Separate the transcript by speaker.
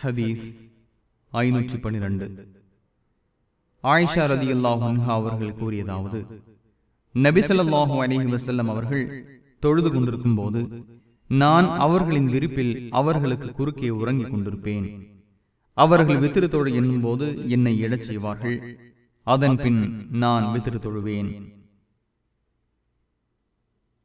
Speaker 1: ஹதீஸ் ஐநூற்றி பனிரெண்டு ஆயிஷா ரதி அல்லாஹா அவர்கள் கூறியதாவது நபிசல்லாஹூ அலஹி வசல்லம் அவர்கள் தொழுது கொண்டிருக்கும் போது நான் அவர்களின் விருப்பில் அவர்களுக்கு குறுக்கே உறங்கிக் கொண்டிருப்பேன். அவர்கள் வித்திரு தொழு என்னும் போது என்னை எழச் செய்வார்கள் அதன் பின் நான் வித்திரு தொழுவேன்.